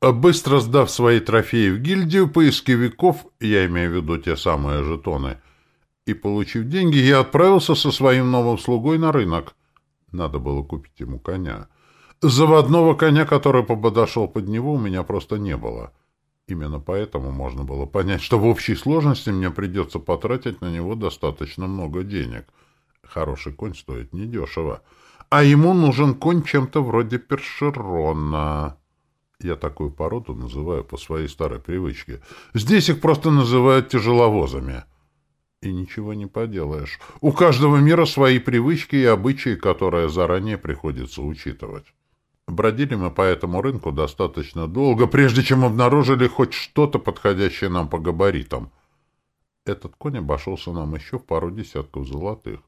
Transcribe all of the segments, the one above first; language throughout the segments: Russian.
Быстро сдав свои трофеи в гильдию поисковиков, я имею в виду те самые жетоны, и получив деньги, я отправился со своим новым слугой на рынок. Надо было купить ему коня. Заводного коня, который подошел под него, у меня просто не было. Именно поэтому можно было понять, что в общей сложности мне придется потратить на него достаточно много денег. Хороший конь стоит недешево. А ему нужен конь чем-то вроде першерона. Я такую породу называю по своей старой привычке. Здесь их просто называют тяжеловозами. И ничего не поделаешь. У каждого мира свои привычки и обычаи, которые заранее приходится учитывать. Бродили мы по этому рынку достаточно долго, прежде чем обнаружили хоть что-то подходящее нам по габаритам. Этот конь обошелся нам еще в пару десятков золотых.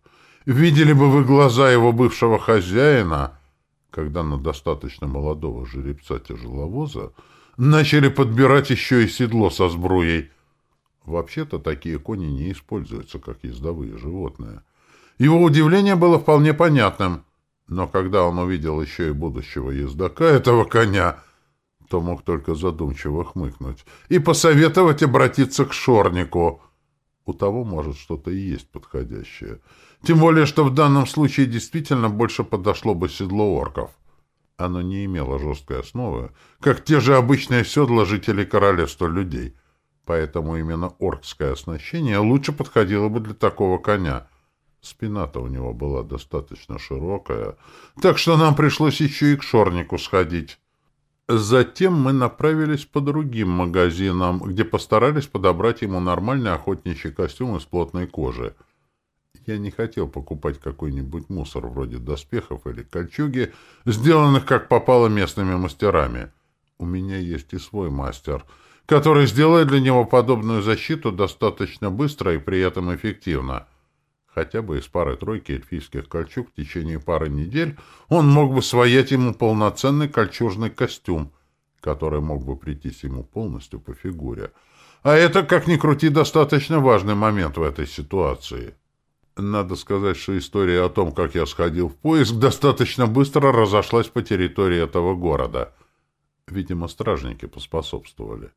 Видели бы вы глаза его бывшего хозяина, когда на достаточно молодого жеребца-тяжеловоза начали подбирать еще и седло со сбруей. Вообще-то такие кони не используются, как ездовые животные. Его удивление было вполне понятным, но когда он увидел еще и будущего ездака этого коня, то мог только задумчиво хмыкнуть и посоветовать обратиться к шорнику. У того, может, что-то и есть подходящее — тем более, что в данном случае действительно больше подошло бы седло орков. Оно не имело жесткой основы, как те же обычные седла жителей королевства людей. Поэтому именно оркское оснащение лучше подходило бы для такого коня. Спина-то у него была достаточно широкая, так что нам пришлось еще и к шорнику сходить. Затем мы направились по другим магазинам, где постарались подобрать ему нормальный охотничий костюм из плотной кожи — я не хотел покупать какой-нибудь мусор вроде доспехов или кольчуги, сделанных как попало местными мастерами. У меня есть и свой мастер, который сделает для него подобную защиту достаточно быстро и при этом эффективно. Хотя бы из пары-тройки эльфийских кольчуг в течение пары недель он мог бы своять ему полноценный кольчужный костюм, который мог бы прийтись ему полностью по фигуре. А это, как ни крути, достаточно важный момент в этой ситуации. Надо сказать, что история о том, как я сходил в поиск, достаточно быстро разошлась по территории этого города. Видимо, стражники поспособствовали.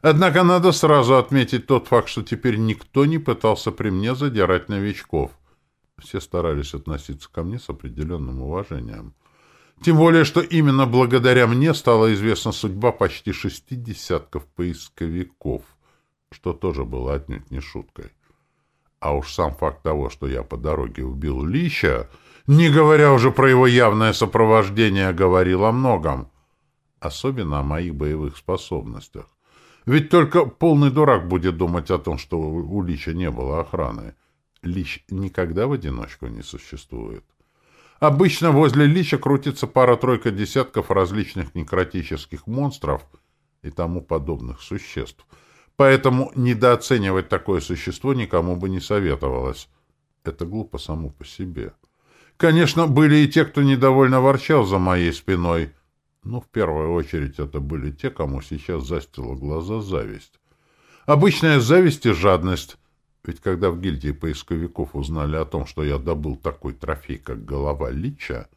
Однако надо сразу отметить тот факт, что теперь никто не пытался при мне задирать новичков. Все старались относиться ко мне с определенным уважением. Тем более, что именно благодаря мне стала известна судьба почти шести десятков поисковиков, что тоже было отнюдь не шуткой. А уж сам факт того, что я по дороге убил Лища, не говоря уже про его явное сопровождение, говорил о многом. Особенно о моих боевых способностях. Ведь только полный дурак будет думать о том, что у Лича не было охраны. Лич никогда в одиночку не существует. Обычно возле Лича крутится пара-тройка десятков различных некротических монстров и тому подобных существ — Поэтому недооценивать такое существо никому бы не советовалось. Это глупо само по себе. Конечно, были и те, кто недовольно ворчал за моей спиной, но в первую очередь это были те, кому сейчас застила глаза зависть. Обычная зависть и жадность. Ведь когда в гильдии поисковиков узнали о том, что я добыл такой трофей, как голова лича,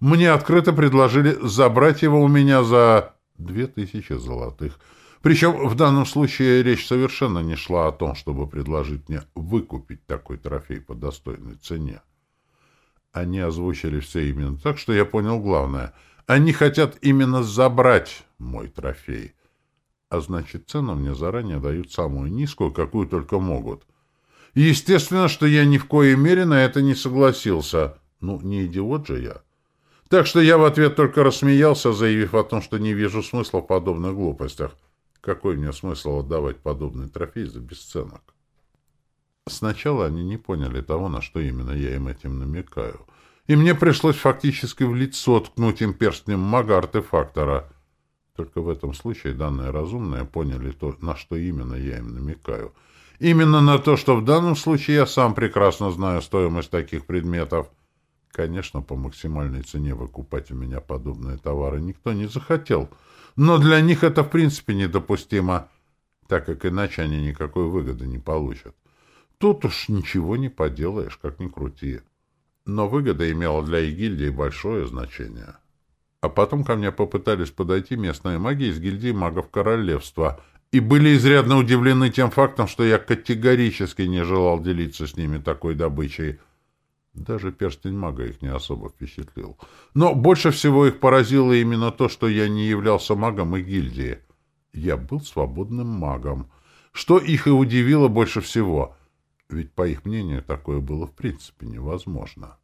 мне открыто предложили забрать его у меня за две тысячи золотых — причем в данном случае речь совершенно не шла о том, чтобы предложить мне выкупить такой трофей по достойной цене. Они озвучили все именно так, что я понял главное. Они хотят именно забрать мой трофей. А значит, цену мне заранее дают самую низкую, какую только могут. естественно, что я ни в коей мере на это не согласился. Ну, не идиот же я. Так что я в ответ только рассмеялся, заявив о том, что не вижу смысла в подобных глупостях. Какой мне смысл отдавать подобный трофей за бесценок? Сначала они не поняли того, на что именно я им этим намекаю. И мне пришлось фактически в лицо ткнуть им перстнем мага-артефактора. Только в этом случае данные разумные поняли то, на что именно я им намекаю. Именно на то, что в данном случае я сам прекрасно знаю стоимость таких предметов. Конечно, по максимальной цене выкупать у меня подобные товары никто не захотел — но для них это в принципе недопустимо, так как иначе они никакой выгоды не получат. Тут уж ничего не поделаешь, как ни крути. Но выгода имела для гильдии большое значение. А потом ко мне попытались подойти местные маги из гильдии магов королевства и были изрядно удивлены тем фактом, что я категорически не желал делиться с ними такой добычей. Даже перстень мага их не особо впечатлил. Но больше всего их поразило именно то, что я не являлся магом и гильдии. Я был свободным магом. Что их и удивило больше всего. Ведь, по их мнению, такое было в принципе невозможно.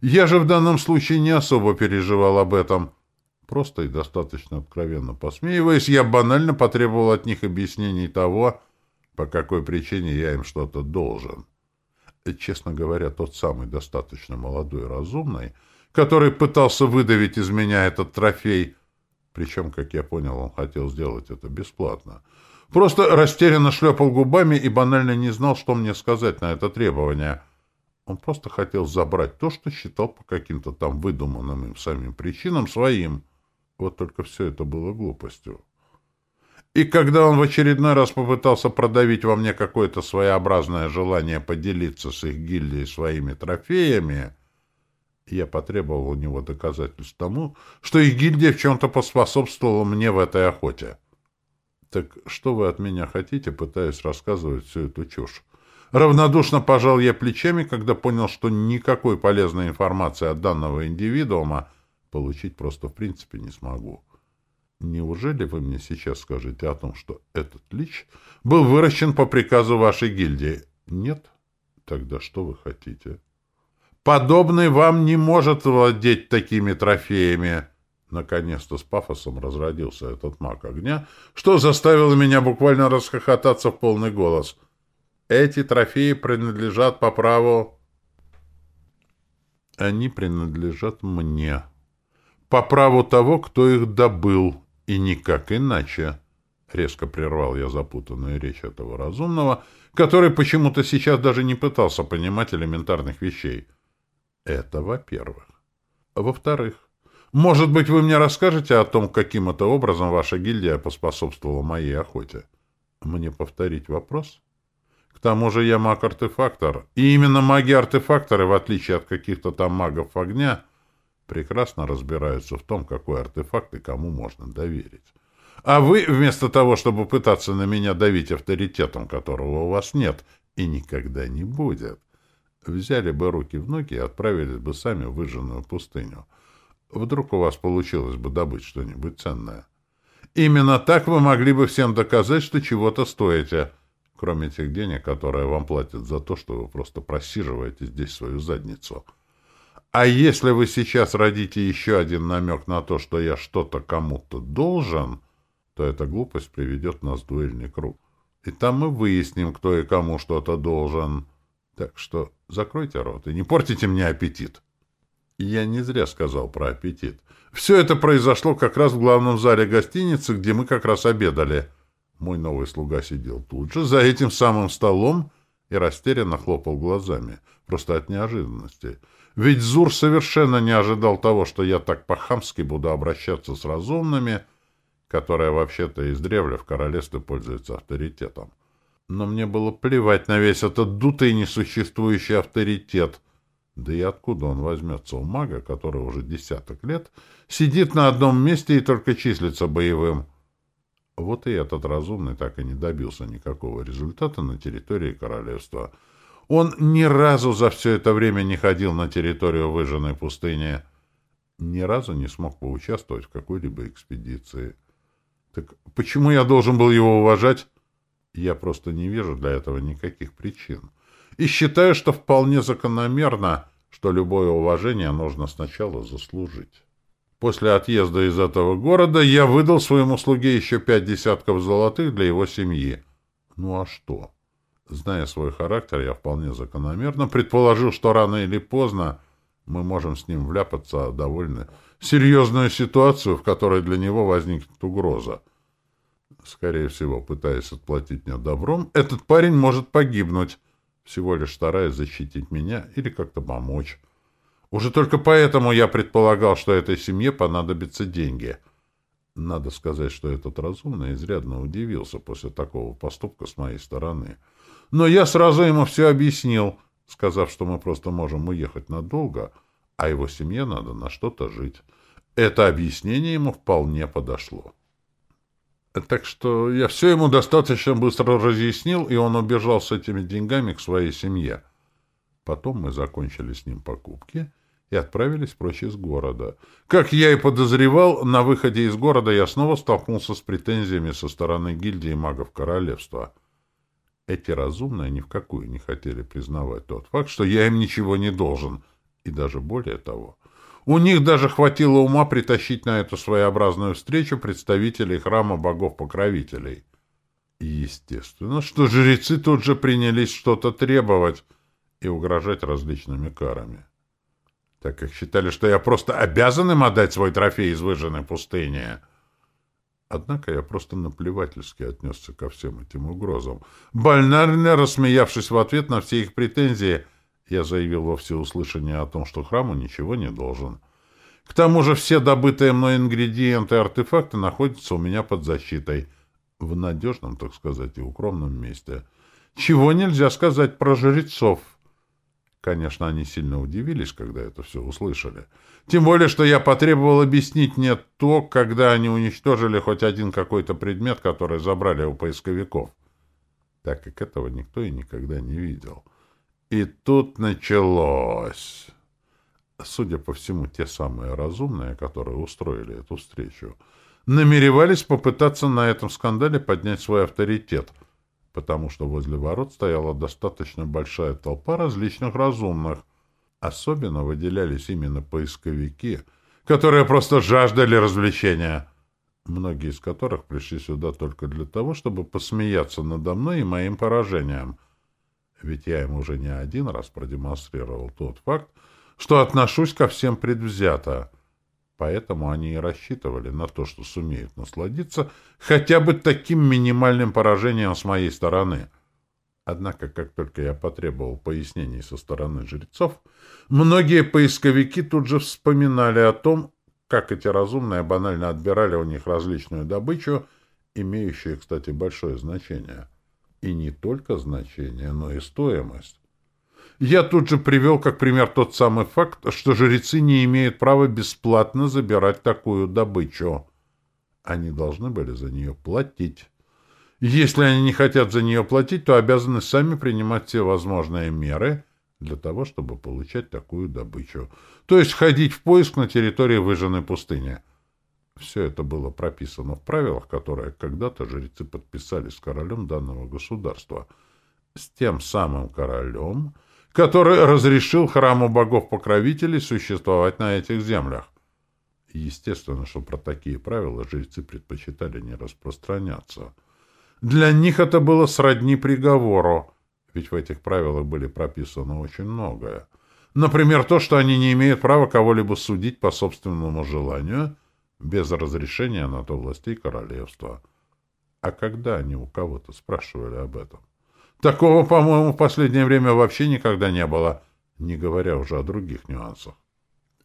Я же в данном случае не особо переживал об этом. Просто и достаточно откровенно посмеиваясь, я банально потребовал от них объяснений того, по какой причине я им что-то должен. И, честно говоря, тот самый достаточно молодой и разумный, который пытался выдавить из меня этот трофей, причем, как я понял, он хотел сделать это бесплатно, просто растерянно шлепал губами и банально не знал, что мне сказать на это требование — он просто хотел забрать то, что считал по каким-то там выдуманным им самим причинам своим. Вот только все это было глупостью. И когда он в очередной раз попытался продавить во мне какое-то своеобразное желание поделиться с их гильдией своими трофеями, я потребовал у него доказательств тому, что их гильдия в чем-то поспособствовала мне в этой охоте. Так что вы от меня хотите, пытаясь рассказывать всю эту чушь? Равнодушно пожал я плечами, когда понял, что никакой полезной информации от данного индивидуума получить просто в принципе не смогу. Неужели вы мне сейчас скажете о том, что этот лич был выращен по приказу вашей гильдии? Нет? Тогда что вы хотите? Подобный вам не может владеть такими трофеями. Наконец-то с пафосом разродился этот маг огня, что заставило меня буквально расхохотаться в полный голос — эти трофеи принадлежат по праву... Они принадлежат мне. По праву того, кто их добыл, и никак иначе. Резко прервал я запутанную речь этого разумного, который почему-то сейчас даже не пытался понимать элементарных вещей. Это во-первых. Во-вторых, может быть, вы мне расскажете о том, каким это образом ваша гильдия поспособствовала моей охоте? Мне повторить вопрос? К тому же я маг-артефактор, и именно маги-артефакторы, в отличие от каких-то там магов огня, прекрасно разбираются в том, какой артефакт и кому можно доверить. А вы, вместо того, чтобы пытаться на меня давить авторитетом, которого у вас нет и никогда не будет, взяли бы руки в ноги и отправились бы сами в выжженную пустыню. Вдруг у вас получилось бы добыть что-нибудь ценное. Именно так вы могли бы всем доказать, что чего-то стоите — кроме тех денег, которые вам платят за то, что вы просто просиживаете здесь свою задницу. А если вы сейчас родите еще один намек на то, что я что-то кому-то должен, то эта глупость приведет нас в дуэльный круг. И там мы выясним, кто и кому что-то должен. Так что закройте рот и не портите мне аппетит. Я не зря сказал про аппетит. Все это произошло как раз в главном зале гостиницы, где мы как раз обедали — мой новый слуга сидел тут же, за этим самым столом, и растерянно хлопал глазами, просто от неожиданности. Ведь Зур совершенно не ожидал того, что я так по-хамски буду обращаться с разумными, которые вообще-то издревле в королевстве пользуются авторитетом. Но мне было плевать на весь этот дутый несуществующий авторитет. Да и откуда он возьмется у мага, который уже десяток лет сидит на одном месте и только числится боевым? Вот и этот разумный так и не добился никакого результата на территории королевства. Он ни разу за все это время не ходил на территорию выжженной пустыни, ни разу не смог поучаствовать в какой-либо экспедиции. Так почему я должен был его уважать? Я просто не вижу для этого никаких причин. И считаю, что вполне закономерно, что любое уважение нужно сначала заслужить. После отъезда из этого города я выдал своему слуге еще пять десятков золотых для его семьи. Ну а что? Зная свой характер, я вполне закономерно предположил, что рано или поздно мы можем с ним вляпаться довольно серьезную ситуацию, в которой для него возникнет угроза. Скорее всего, пытаясь отплатить мне добром, этот парень может погибнуть, всего лишь стараясь защитить меня или как-то помочь. Уже только поэтому я предполагал, что этой семье понадобятся деньги. Надо сказать, что этот разумный изрядно удивился после такого поступка с моей стороны. Но я сразу ему все объяснил, сказав, что мы просто можем уехать надолго, а его семье надо на что-то жить. Это объяснение ему вполне подошло. Так что я все ему достаточно быстро разъяснил, и он убежал с этими деньгами к своей семье. Потом мы закончили с ним покупки и отправились прочь из города. Как я и подозревал, на выходе из города я снова столкнулся с претензиями со стороны гильдии магов королевства. Эти разумные ни в какую не хотели признавать тот факт, что я им ничего не должен, и даже более того — у них даже хватило ума притащить на эту своеобразную встречу представителей храма богов-покровителей. И естественно, что жрецы тут же принялись что-то требовать и угрожать различными карами. Так как считали, что я просто обязан им отдать свой трофей из выжженной пустыни. Однако я просто наплевательски отнесся ко всем этим угрозам. Больнарно рассмеявшись в ответ на все их претензии — я заявил во всеуслышание о том, что храму ничего не должен. К тому же все добытые мной ингредиенты и артефакты находятся у меня под защитой. В надежном, так сказать, и укромном месте. Чего нельзя сказать про жрецов. Конечно, они сильно удивились, когда это все услышали. Тем более, что я потребовал объяснить мне то, когда они уничтожили хоть один какой-то предмет, который забрали у поисковиков, так как этого никто и никогда не видел. — и тут началось. Судя по всему, те самые разумные, которые устроили эту встречу, намеревались попытаться на этом скандале поднять свой авторитет, потому что возле ворот стояла достаточно большая толпа различных разумных. Особенно выделялись именно поисковики, которые просто жаждали развлечения, многие из которых пришли сюда только для того, чтобы посмеяться надо мной и моим поражением — ведь я им уже не один раз продемонстрировал тот факт, что отношусь ко всем предвзято. Поэтому они и рассчитывали на то, что сумеют насладиться хотя бы таким минимальным поражением с моей стороны. Однако, как только я потребовал пояснений со стороны жрецов, многие поисковики тут же вспоминали о том, как эти разумные банально отбирали у них различную добычу, имеющую, кстати, большое значение — и не только значение, но и стоимость. Я тут же привел как пример тот самый факт, что жрецы не имеют права бесплатно забирать такую добычу. Они должны были за нее платить. Если они не хотят за нее платить, то обязаны сами принимать все возможные меры для того, чтобы получать такую добычу. То есть ходить в поиск на территории выжженной пустыни. Все это было прописано в правилах, которые когда-то жрецы подписали с королем данного государства. С тем самым королем, который разрешил храму богов-покровителей существовать на этих землях. Естественно, что про такие правила жрецы предпочитали не распространяться. Для них это было сродни приговору, ведь в этих правилах были прописано очень многое. Например, то, что они не имеют права кого-либо судить по собственному желанию — без разрешения на то властей королевства. А когда они у кого-то спрашивали об этом? Такого, по-моему, в последнее время вообще никогда не было, не говоря уже о других нюансах.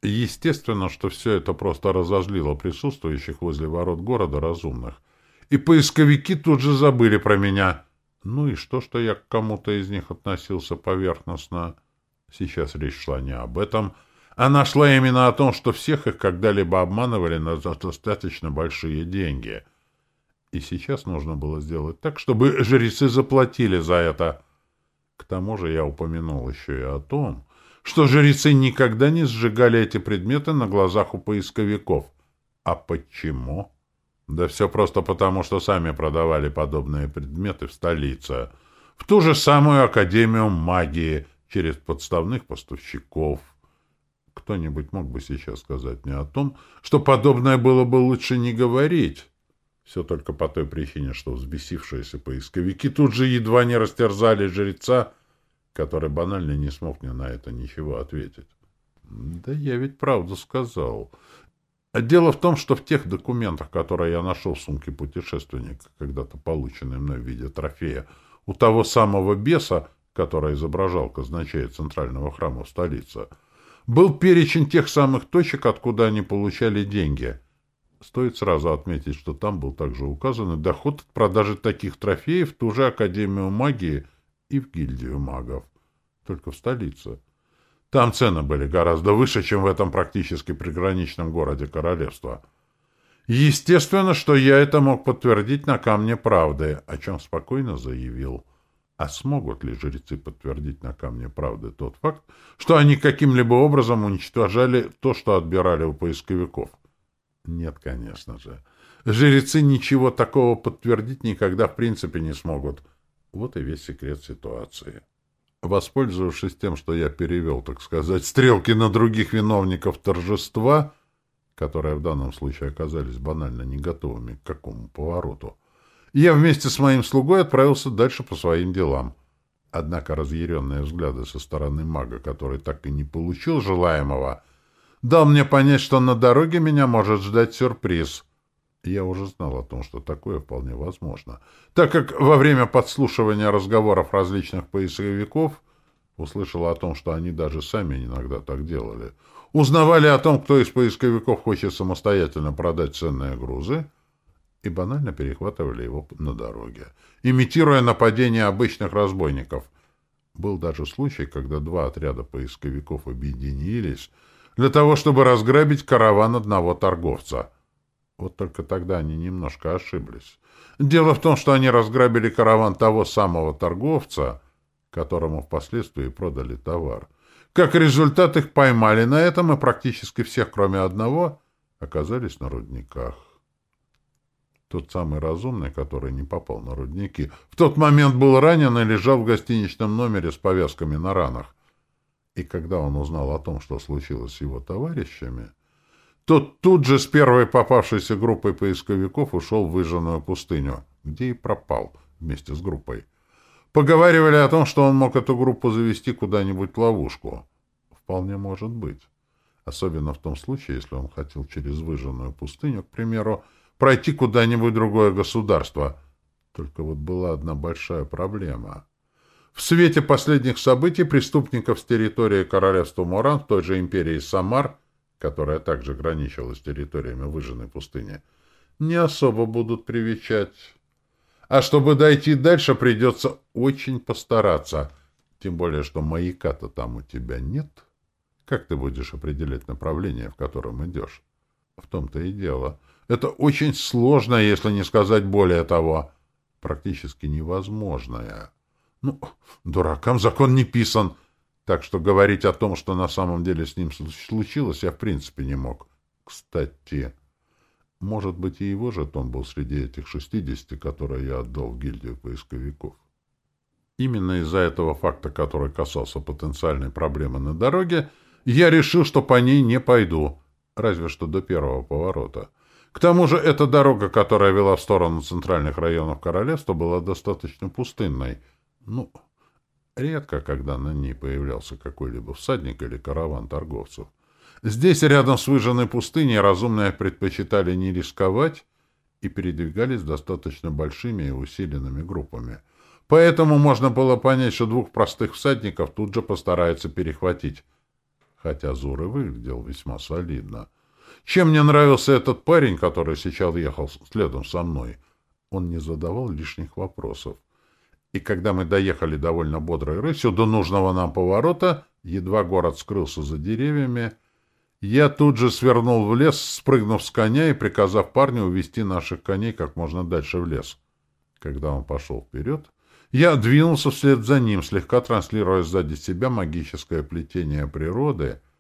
Естественно, что все это просто разозлило присутствующих возле ворот города разумных. И поисковики тут же забыли про меня. Ну и что, что я к кому-то из них относился поверхностно? Сейчас речь шла не об этом, — она шла именно о том, что всех их когда-либо обманывали на достаточно большие деньги. И сейчас нужно было сделать так, чтобы жрецы заплатили за это. К тому же я упомянул еще и о том, что жрецы никогда не сжигали эти предметы на глазах у поисковиков. А почему? Да все просто потому, что сами продавали подобные предметы в столице, в ту же самую Академию магии, через подставных поставщиков. Кто-нибудь мог бы сейчас сказать мне о том, что подобное было бы лучше не говорить? Все только по той причине, что взбесившиеся поисковики тут же едва не растерзали жреца, который банально не смог мне на это ничего ответить. Да я ведь правду сказал. А дело в том, что в тех документах, которые я нашел в сумке путешественника, когда-то полученной мной в виде трофея, у того самого беса, который изображал казначея центрального храма в столице, — был перечень тех самых точек, откуда они получали деньги. Стоит сразу отметить, что там был также указан и доход от продажи таких трофеев в ту же Академию магии и в гильдию магов. Только в столице. Там цены были гораздо выше, чем в этом практически приграничном городе королевства. Естественно, что я это мог подтвердить на камне правды, о чем спокойно заявил. А смогут ли жрецы подтвердить на камне правды тот факт, что они каким-либо образом уничтожали то, что отбирали у поисковиков? Нет, конечно же. Жрецы ничего такого подтвердить никогда в принципе не смогут. Вот и весь секрет ситуации. Воспользовавшись тем, что я перевел, так сказать, стрелки на других виновников торжества, которые в данном случае оказались банально не готовыми к какому повороту, я вместе с моим слугой отправился дальше по своим делам. Однако разъяренные взгляды со стороны мага, который так и не получил желаемого, дал мне понять, что на дороге меня может ждать сюрприз. Я уже знал о том, что такое вполне возможно, так как во время подслушивания разговоров различных поисковиков услышал о том, что они даже сами иногда так делали. Узнавали о том, кто из поисковиков хочет самостоятельно продать ценные грузы, и банально перехватывали его на дороге, имитируя нападение обычных разбойников. Был даже случай, когда два отряда поисковиков объединились для того, чтобы разграбить караван одного торговца. Вот только тогда они немножко ошиблись. Дело в том, что они разграбили караван того самого торговца, которому впоследствии продали товар. Как результат, их поймали на этом, и практически всех, кроме одного, оказались на рудниках. Тот самый разумный, который не попал на рудники, в тот момент был ранен и лежал в гостиничном номере с повязками на ранах. И когда он узнал о том, что случилось с его товарищами, тот тут же с первой попавшейся группой поисковиков ушел в выжженную пустыню, где и пропал вместе с группой. Поговаривали о том, что он мог эту группу завести куда-нибудь в ловушку. Вполне может быть. Особенно в том случае, если он хотел через выжженную пустыню, к примеру, пройти куда-нибудь другое государство. Только вот была одна большая проблема. В свете последних событий преступников с территории королевства Моран в той же империи Самар, которая также граничила с территориями выжженной пустыни, не особо будут привечать. А чтобы дойти дальше, придется очень постараться. Тем более, что маяка-то там у тебя нет. Как ты будешь определять направление, в котором идешь? В том-то и дело — это очень сложное, если не сказать более того, практически невозможное. Ну, дуракам закон не писан, так что говорить о том, что на самом деле с ним случилось, я в принципе не мог. Кстати, может быть, и его жетон был среди этих шестидесяти, которые я отдал в гильдию поисковиков. Именно из-за этого факта, который касался потенциальной проблемы на дороге, я решил, что по ней не пойду, разве что до первого поворота — к тому же эта дорога, которая вела в сторону центральных районов королевства, была достаточно пустынной. Ну, редко, когда на ней появлялся какой-либо всадник или караван торговцев. Здесь, рядом с выжженной пустыней, разумные предпочитали не рисковать и передвигались достаточно большими и усиленными группами. Поэтому можно было понять, что двух простых всадников тут же постараются перехватить. Хотя Зур и выглядел весьма солидно — чем мне нравился этот парень, который сейчас ехал следом со мной? Он не задавал лишних вопросов. И когда мы доехали довольно бодрой рысью до нужного нам поворота, едва город скрылся за деревьями, я тут же свернул в лес, спрыгнув с коня и приказав парню увести наших коней как можно дальше в лес. Когда он пошел вперед, я двинулся вслед за ним, слегка транслируя сзади себя магическое плетение природы —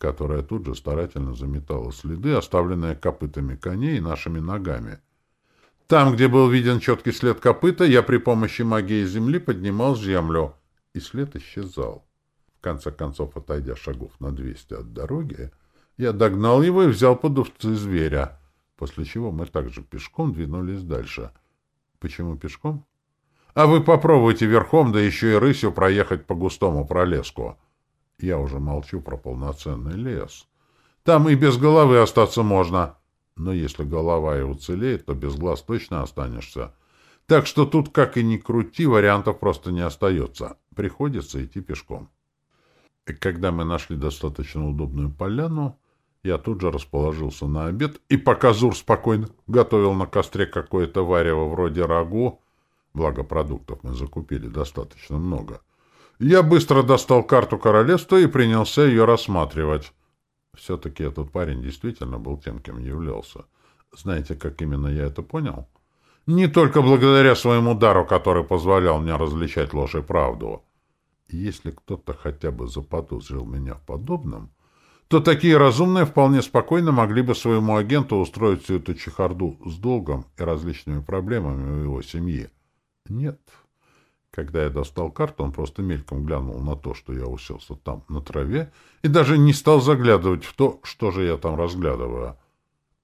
которая тут же старательно заметала следы, оставленные копытами коней и нашими ногами. Там, где был виден четкий след копыта, я при помощи магии земли поднимал землю, и след исчезал. В конце концов, отойдя шагов на двести от дороги, я догнал его и взял под увцы зверя, после чего мы также пешком двинулись дальше. Почему пешком? А вы попробуйте верхом, да еще и рысью проехать по густому пролеску. Я уже молчу про полноценный лес. Там и без головы остаться можно. Но если голова и уцелеет, то без глаз точно останешься. Так что тут, как и ни крути, вариантов просто не остается. Приходится идти пешком. И когда мы нашли достаточно удобную поляну, я тут же расположился на обед, и пока Зур спокойно готовил на костре какое-то варево вроде рагу, благо продуктов мы закупили достаточно много — Я быстро достал карту королевства и принялся ее рассматривать. Все-таки этот парень действительно был тем, кем являлся. Знаете, как именно я это понял? Не только благодаря своему дару, который позволял мне различать ложь и правду. Если кто-то хотя бы заподозрил меня в подобном, то такие разумные вполне спокойно могли бы своему агенту устроить всю эту чехарду с долгом и различными проблемами у его семьи. Нет. Когда я достал карту, он просто мельком глянул на то, что я уселся там, на траве, и даже не стал заглядывать в то, что же я там разглядываю.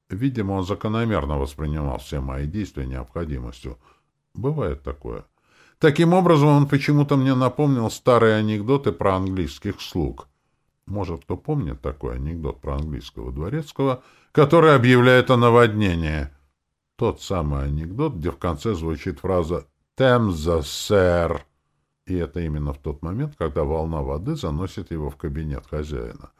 Видимо, он закономерно воспринимал все мои действия необходимостью. Бывает такое. Таким образом, он почему-то мне напомнил старые анекдоты про английских слуг. Может, кто помнит такой анекдот про английского дворецкого, который объявляет о наводнении? Тот самый анекдот, где в конце звучит фраза «Темза, сэр!» И это именно в тот момент, когда волна воды заносит его в кабинет хозяина.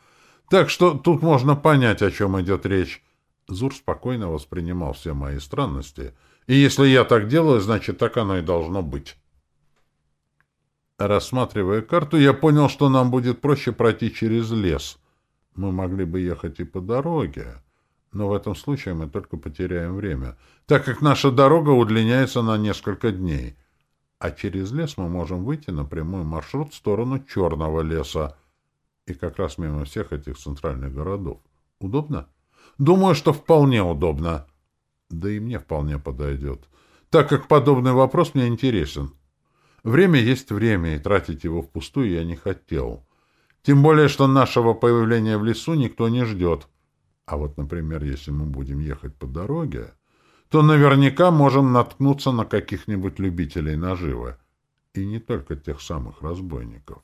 Так что тут можно понять, о чем идет речь. Зур спокойно воспринимал все мои странности, и если я так делаю, значит, так оно и должно быть. Рассматривая карту, я понял, что нам будет проще пройти через лес. Мы могли бы ехать и по дороге, но в этом случае мы только потеряем время, так как наша дорога удлиняется на несколько дней. А через лес мы можем выйти на прямой маршрут в сторону Черного леса и как раз мимо всех этих центральных городов. Удобно? Думаю, что вполне удобно. Да и мне вполне подойдет, так как подобный вопрос мне интересен. Время есть время, и тратить его впустую я не хотел. Тем более, что нашего появления в лесу никто не ждет. А вот, например, если мы будем ехать по дороге, то наверняка можем наткнуться на каких-нибудь любителей наживы. И не только тех самых разбойников.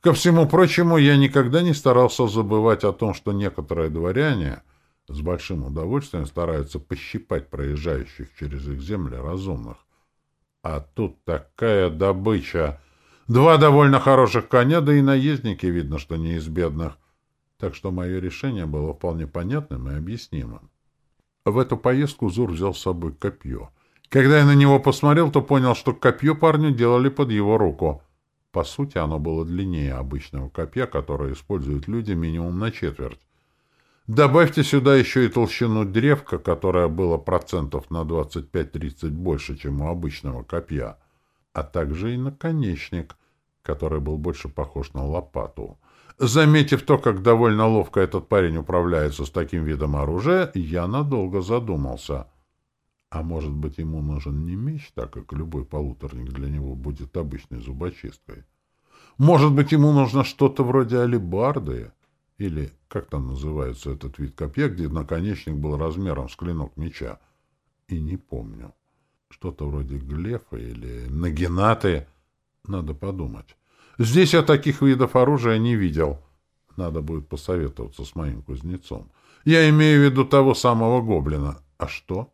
Ко всему прочему, я никогда не старался забывать о том, что некоторые дворяне с большим удовольствием стараются пощипать проезжающих через их земли разумных. А тут такая добыча! Два довольно хороших коня, да и наездники, видно, что не из бедных так что мое решение было вполне понятным и объяснимым. В эту поездку Зур взял с собой копье. Когда я на него посмотрел, то понял, что копье парню делали под его руку. По сути, оно было длиннее обычного копья, которое используют люди минимум на четверть. Добавьте сюда еще и толщину древка, которая была процентов на 25-30 больше, чем у обычного копья, а также и наконечник, который был больше похож на лопату. Заметив то, как довольно ловко этот парень управляется с таким видом оружия, я надолго задумался. А может быть, ему нужен не меч, так как любой полуторник для него будет обычной зубочисткой? Может быть, ему нужно что-то вроде алебарды? Или, как там называется этот вид копья, где наконечник был размером с клинок меча? И не помню. Что-то вроде глефа или нагинаты. Надо подумать. Здесь я таких видов оружия не видел. Надо будет посоветоваться с моим кузнецом. Я имею в виду того самого гоблина. А что?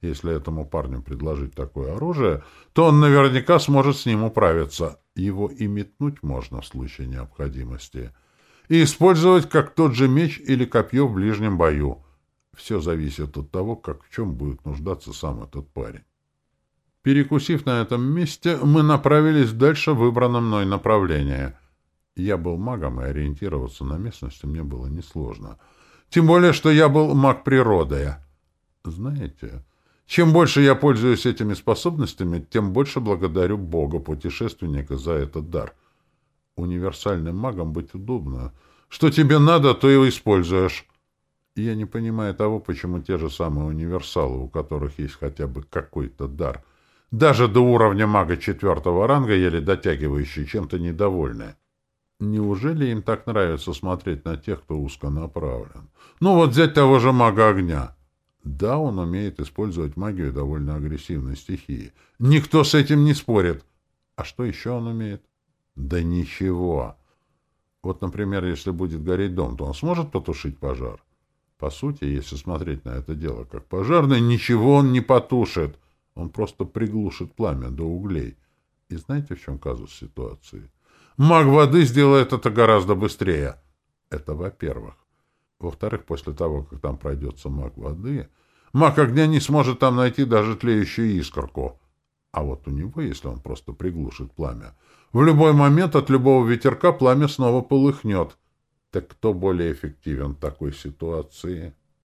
Если этому парню предложить такое оружие, то он наверняка сможет с ним управиться. Его и метнуть можно в случае необходимости. И использовать как тот же меч или копье в ближнем бою. Все зависит от того, как в чем будет нуждаться сам этот парень. Перекусив на этом месте, мы направились дальше в выбранном мной направлении. Я был магом, и ориентироваться на местности мне было несложно. Тем более, что я был маг природы. Знаете, чем больше я пользуюсь этими способностями, тем больше благодарю Бога-путешественника за этот дар. Универсальным магом быть удобно. Что тебе надо, то и используешь. Я не понимаю того, почему те же самые универсалы, у которых есть хотя бы какой-то дар — даже до уровня мага четвертого ранга, еле дотягивающие, чем-то недовольны. Неужели им так нравится смотреть на тех, кто узко направлен? Ну вот взять того же мага огня. Да, он умеет использовать магию довольно агрессивной стихии. Никто с этим не спорит. А что еще он умеет? Да ничего. Вот, например, если будет гореть дом, то он сможет потушить пожар? По сути, если смотреть на это дело как пожарный, ничего он не потушит. Он просто приглушит пламя до углей. И знаете, в чем казус ситуации? Маг воды сделает это гораздо быстрее. Это во-первых. Во-вторых, после того, как там пройдется маг воды, маг огня не сможет там найти даже тлеющую искорку. А вот у него, если он просто приглушит пламя, в любой момент от любого ветерка пламя снова полыхнет. Так кто более эффективен в такой ситуации? —